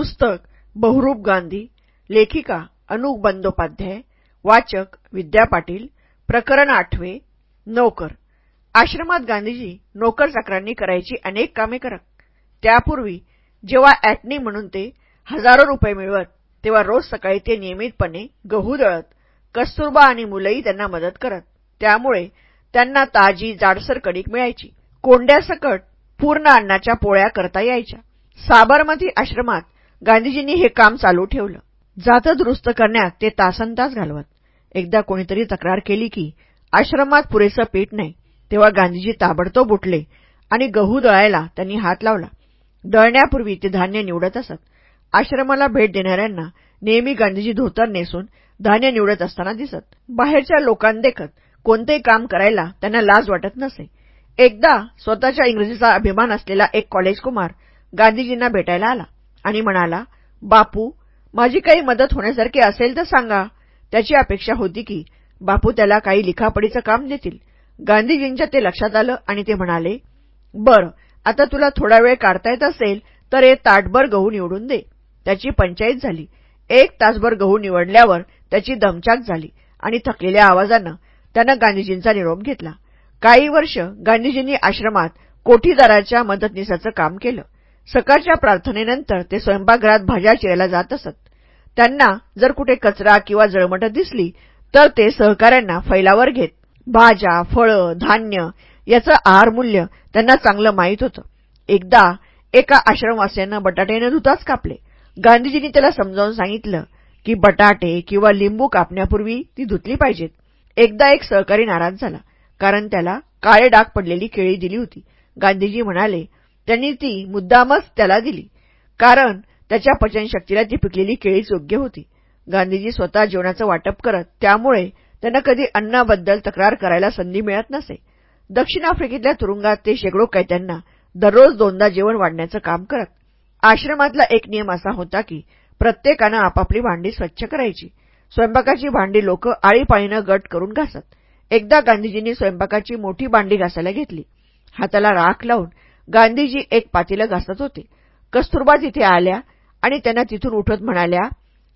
पुस्तक बहुरूप गांधी लेखिका अनुक बंदोपाध्याय वाचक विद्या पाटील प्रकरण आठवे नोकर. आश्रमात गांधीजी नोकर चाकरांनी करायची अनेक कामे करत. त्यापूर्वी जेव्हा ॲटनी म्हणून ते हजारो रुपये मिळवत तेव्हा रोज सकाळी ते नियमितपणे गहू दळत कस्तुरबा आणि मुलंही त्यांना मदत करत. त्यामुळे त्यांना ताजी जाडसर कणिक मिळायची. कोंड्यासकट पूर्ण अन्नाच्या पोळ्या करता यायच्या. साबरमती आश्रमात गांधीजींनी हे काम चालू ठेवलं. जातं दुरुस्त करण्यात ते तासनतास घालवत. एकदा कोणीतरी तक्रार केली की आश्रमात पुरेसं पीठ नाही तेव्हा गांधीजी ताबडतोब उठले आणि गहू दळायला त्यांनी हात लावला. दळण्यापूर्वी ते धान्य निवडत असत. आश्रमाला भेट देणाऱ्यांना नेहमी गांधीजी धोतर नेसून धान्य निवडत असताना दिसत. बाहेरच्या लोकांदेखत कोणतेही काम करायला त्यांना लाज वाटत नसे. एकदा स्वतःच्या इंग्रजीचा अभिमान असलेला एक कॉलेज कुमार गांधीजींना भेटायला आला. आणि म्हणाला बापू माझी काही मदत होण्यासारखी असेल तर सांगा. त्याची अपेक्षा होती की बापू त्याला काही लिखापडीचं काम देतील. गांधीजींच्या ते लक्षात आलं आणि ते म्हणाले बर आता तुला थोडा वेळ काढता येत असेल तर हे ताटभर गहू निवडून दे. त्याची पंचायत झाली. एक तासभर गहू निवडल्यावर त्याची दमचाक झाली आणि थकलेल्या आवाजानं त्यानं गांधीजींचा निरोप घेतला. काही वर्ष गांधीजींनी आश्रमात कोठीदाराच्या मदतनीसाचं काम केलं. सकाळच्या प्रार्थनेनंतर ते स्वयंपाकघरात भाज्या चिरायला जात असत. त्यांना जर कुठे कचरा किंवा जळमट दिसली तर ते सहकाऱ्यांना फैलावर घेत भाज्या फळं धान्य याचं आहारमूल्य त्यांना चांगलं माहीत होतं. एकदा एका आश्रमवासियांना बटाटे न धुताच कापले. गांधीजींनी त्याला समजावून सांगितलं की बटाटे किंवा लिंबू कापण्यापूर्वी ती धुतली पाहिजेत. एकदा एक सहकारी नाराज झाला कारण त्याला काळे डाग पडलेली केळी दिली होती. गांधीजी म्हणाले त्यांनी ती मुद्दामच त्याला दिली. कारण त्याच्या पचनशक्तीला ती पिकलेली केळीच योग्य होती. गांधीजी स्वतः जेवणाचं वाटप करत त्यामुळे त्यांना कधी अन्नाबद्दल तक्रार करायला संधी मिळत नसे. दक्षिण आफ्रिकेतल्या तुरुंगात ते शेकडो कैद्यांना दररोज दोनदा जेवण वाढण्याचं काम करत. आश्रमातला एक नियम असा होता की प्रत्येकानं आपापली भांडी स्वच्छ करायची. स्वयंपाकाची भांडी लोक आळीपाळीनं गट करून घासत. एकदा गांधीजींनी स्वयंपाकाची मोठी भांडी घासायला घेतली. हाताला राख लावून गांधीजी एक पातीलं घासत होते. कस्तुरबा तिथे आल्या आणि त्यांना तिथून उठत म्हणाल्या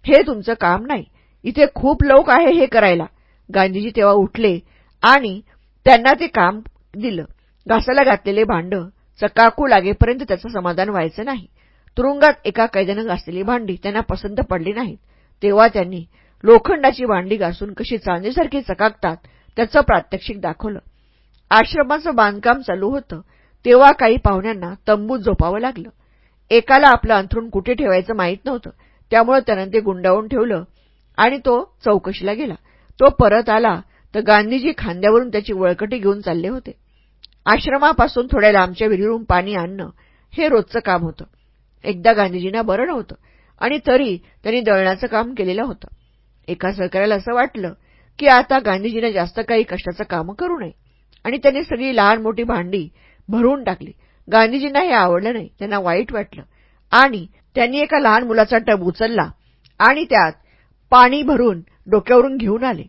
हे तुमचं काम नाही. इथे खूप लोक आहे हे करायला. गांधीजी तेव्हा उठले आणि त्यांना ते काम दिलं. घासायला घातलेले भांड चकाकू लागेपर्यंत त्याचं समाधान व्हायचं नाही. तुरुंगात एका कैद्यानं घासलेली भांडी त्यांना पसंत पडली नाहीत. तेव्हा त्यांनी लोखंडाची भांडी घासून कशी चांदीसारखी चकाकतात त्याचं प्रात्यक्षिक दाखवलं. आश्रमाचं बांधकाम चालू होतं. तेव्हा काही पाहुण्यांना तंबूत झोपावं लागलं. एकाला आपलं अंथरूण कुठे ठेवायचं माहीत नव्हतं. त्यामुळे त्यानं ते गुंडावून ठेवलं आणि तो चौकशीला गेला. तो परत आला तर गांधीजी खांद्यावरून त्याची वळकटी घेऊन चालले होते. आश्रमापासून थोड्या लांबच्या विहिरीवरून पाणी आणणं हे रोजचं काम होतं. एकदा गांधीजींना बरं नव्हतं आणि तरी त्यांनी दळण्याचं काम केलेलं होतं. एका सहकाऱ्याला असं वाटलं की आता गांधीजीनं जास्त काही कष्टाचं काम करू नये. आणि त्यांनी सगळी लहान मोठी भांडी भरून टाकली. गांधीजींना हे आवडलं नाही. त्यांना वाईट वाटलं. आणि त्यांनी एका लहान मुलाचा टब उचलला आणि त्यात पाणी भरून डोक्यावरून घेऊन आले.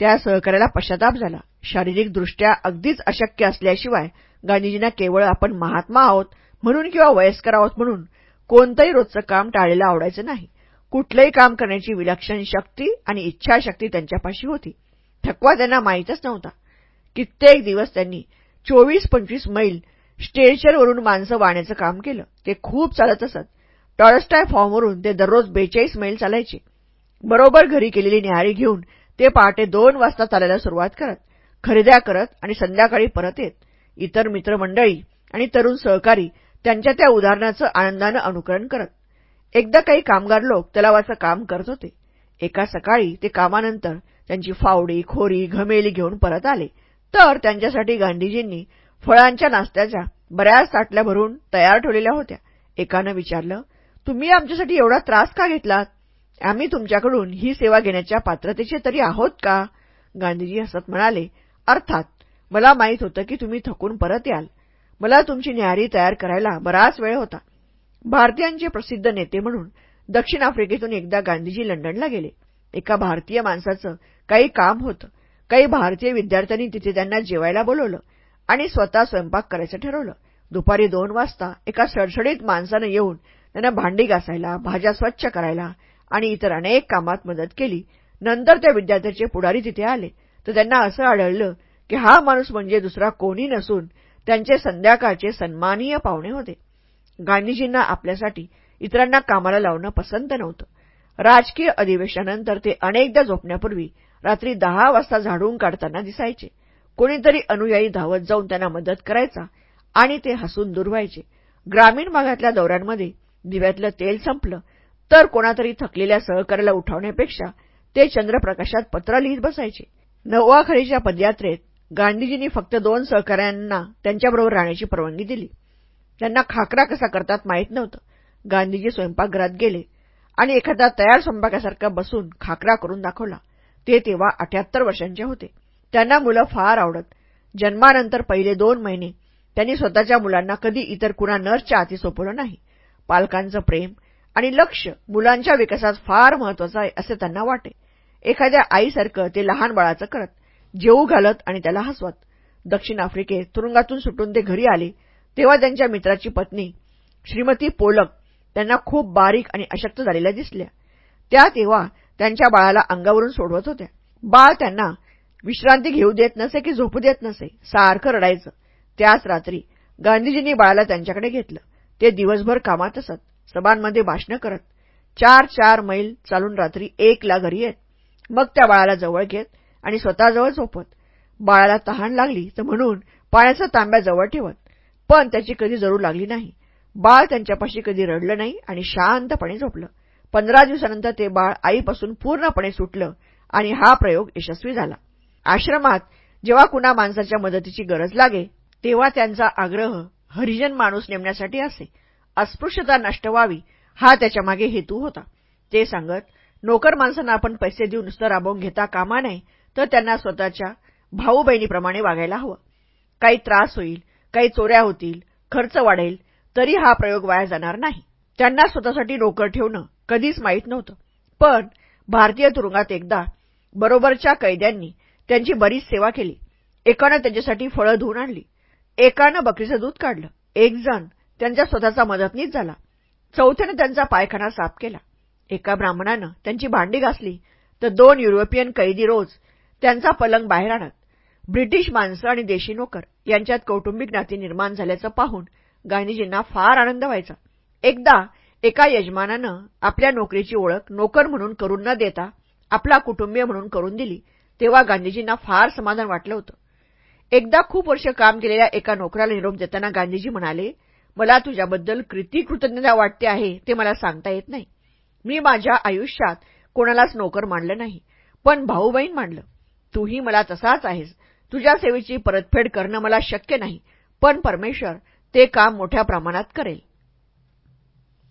त्या सहकार्याला पश्चाताप झाला. शारीरिकदृष्ट्या अगदीच अशक्य असल्याशिवाय गांधीजींना केवळ आपण महात्मा आहोत म्हणून किंवा वयस्कर आहोत म्हणून कोणतंही रोजचं काम टाळलेलं आवडायचं नाही. कुठलंही काम करण्याची विलक्षण शक्ती आणि इच्छाशक्ती त्यांच्यापाशी होती. थकवा त्यांना माहीतच नव्हता. कित्येक दिवस त्यांनी चोवीस पंचवीस मैल स्टेशनवरून माणसं वाहण्याचं काम केलं. ते खूप चालत असत. टॉरस्टाय फॉर्मवरून ते दररोज बेचाळीस मैल चालायचे. बरोबर घरी केलेली न्याहारी घेऊन ते पहाटे दोन वाजता चालायला सुरुवात करत. खरेद्या करत आणि संध्याकाळी परत येत. इतर मित्रमंडळी आणि तरुण सहकारी त्यांच्या त्या उदाहरणाचं आनंदानं अनुकरण करत. एकदा काही कामगार लोक तलावाचं काम करत होते. एका सकाळी ते कामानंतर त्यांची फावडी खोरी घमेली घेऊन परत आले. तर त्यांच्यासाठी गांधीजींनी फळांच्या नाश्त्याच्या बऱ्याच ताटल्या भरून तयार ठेवलेल्या होत्या. एकानं विचारलं तुम्ही आमच्यासाठी एवढा त्रास का घेतलात? आम्ही तुमच्याकडून ही सेवा घेण्याच्या पात्रतेचे तरी आहोत का? गांधीजी हसत म्हणाले अर्थात मला माहीत होतं की तुम्ही थकून परत याल. मला तुमची न्याहारी तयार करायला बराच वेळ होता. भारतीयांचे प्रसिद्ध नेते म्हणून दक्षिण आफ्रिकेतून एकदा गांधीजी लंडनला गेले. एका भारतीय माणसाचं काही काम होतं. काही भारतीय विद्यार्थ्यांनी तिथे त्यांना जेवायला बोलवलं आणि स्वतः स्वयंपाक करायचं ठरवलं. दुपारी दोन वाजता एका सडसडीत माणसानं येऊन त्यांना भांडी घासायला भाज्या स्वच्छ करायला आणि इतर अनेक कामात मदत केली. नंतर त्या विद्यार्थ्याचे पुढारी तिथे आले. तर त्यांना असं आढळलं की हा माणूस म्हणजे दुसरा कोणी नसून त्यांचे संध्याकाळचे सन्मानीय पाहुणे होते. गांधीजींना आपल्यासाठी इतरांना कामाला लावणं पसंत नव्हतं. राजकीय अधिवेशनानंतर ते अनेकदा झोपण्यापूर्वी रात्री दहा वाजता झाडून काढताना दिसायचे. कोणीतरी अनुयायी धावत जाऊन त्यांना मदत करायचा आणि ते हसून दुर्वायचे. ग्रामीण भागातल्या दौऱ्यांमध्ये दिव्यातलं तेल संपलं तर कोणातरी थकलेल्या सहकार्याला उठवण्यापेक्षा ते चंद्रप्रकाशात पत्र लिहित बसायचे. नववाखरीच्या पदयात्रेत गांधीजींनी फक्त दोन सहकार्यांना त्यांच्याबरोबर राहण्याची परवानगी दिली. त्यांना खाकरा कसा करतात माहीत नव्हतं. गांधीजी स्वयंपाकघरात गेले आणि एखादा तयार स्वयंपाकासारखा बसून खाकरा करून दाखवला. ते तेव्हा अठ्याहत्तर वर्षांचे होते. त्यांना मुलं फार आवडत. जन्मानंतर पहिले दोन महिने त्यांनी स्वतःच्या मुलांना कधी इतर कुणा नर्सच्या हाती सोपवलं नाही. पालकांचं प्रेम आणि लक्ष मुलांच्या विकासात फार महत्वाचं आहे असे त्यांना वाटे. एखाद्या आईसारखं ते लहान बाळाचं करत जेऊ घालत आणि त्याला हसवत. दक्षिण आफ्रिकेत तुरुंगातून सुटून ते घरी आले तेव्हा त्यांच्या मित्राची पत्नी श्रीमती पोलक त्यांना खूप बारीक आणि अशक्त झालेल्या दिसल्या. त्या तेव्हा त्यांच्या बाळाला अंगावरून सोडवत होत्या. बाळ त्यांना विश्रांती घेऊ देत नसे की झोपू देत नसे सारखं रडायचं. त्याच रात्री गांधीजींनी बाळाला त्यांच्याकडे घेतलं. ते दिवसभर कामात असत सभांमध्ये भाषणं करत. चार चार मैल चालून रात्री एकला घरी येत. मग त्या बाळाला जवळ घेत आणि स्वतःजवळ झोपत. बाळाला तहान लागली तर म्हणून पाण्याचा तांब्या जवळ ठेवत. पण त्याची कधी जरूर लागली नाही. बाळ त्यांच्यापाशी कधी रडलं नाही आणि शांतपणे झोपलं. पंधरा दिवसानंतर ते बाळ आईपासून पूर्णपणे सुटलं आणि हा प्रयोग यशस्वी झाला. आश्रमात जेव्हा कुणा माणसाच्या मदतीची गरज लागे तेव्हा त्यांचा आग्रह हरिजन माणूस नेमण्यासाठी असे. अस्पृश्यता नष्ट व्हावी हा त्याच्यामागे हेतू होता. ते सांगत नोकर माणसांना आपण पैसे देऊन नुसतं राबवून घेता कामा नये तर त्यांना स्वतःच्या भाऊ बहिणीप्रमाणे वागायला हवं. काही त्रास होईल काही चोऱ्या होतील खर्च वाढेल तरी हा प्रयोग वाया जाणार नाही. त्यांना स्वतःसाठी नोकर ठेवणं कधीच माहीत नव्हतं. पण भारतीय तुरुंगात एकदा बरोबरच्या कैद्यांनी त्यांची बरीच सेवा केली. एकानं त्यांच्यासाठी फळं धुवून आणली. एकानं बकरीचं दूध काढलं. एक जण त्यांच्या स्वतःचा मदतनीस झाला. चौथ्यानं त्यांचा पायखाना साफ केला. एका ब्राह्मणानं त्यांची भांडी घासली तर दोन युरोपियन कैदी रोज त्यांचा पलंग बाहेर आणत ब्रिटिश माणसं आणि देशी नोकर यांच्यात कौटुंबिक नाती निर्माण झाल्याचं पाहून गांधीजींना फार आनंद व्हायचा. एकदा एका यजमानानं आपल्या नोकरीची ओळख नोकर म्हणून करून न देता आपला कुटुंबीय म्हणून करून दिली तेव्हा गांधीजींना फार समाधान वाटलं होतं. एकदा खूप वर्ष काम केलेल्या एका नोकराला निरोप देताना गांधीजी म्हणाले मला तुझ्याबद्दल कृती कृतज्ञता वाटते आहे ते मला सांगता येत नाही. मी माझ्या आयुष्यात कोणालाच नोकर मानलं नाही पण भाऊ बहीण मानलं. तूही मला तसाच आहेस. तुझ्या सेवेची परतफेड करणं मला शक्य नाही पण परमेश्वर ते काम मोठ्या प्रमाणात करेल.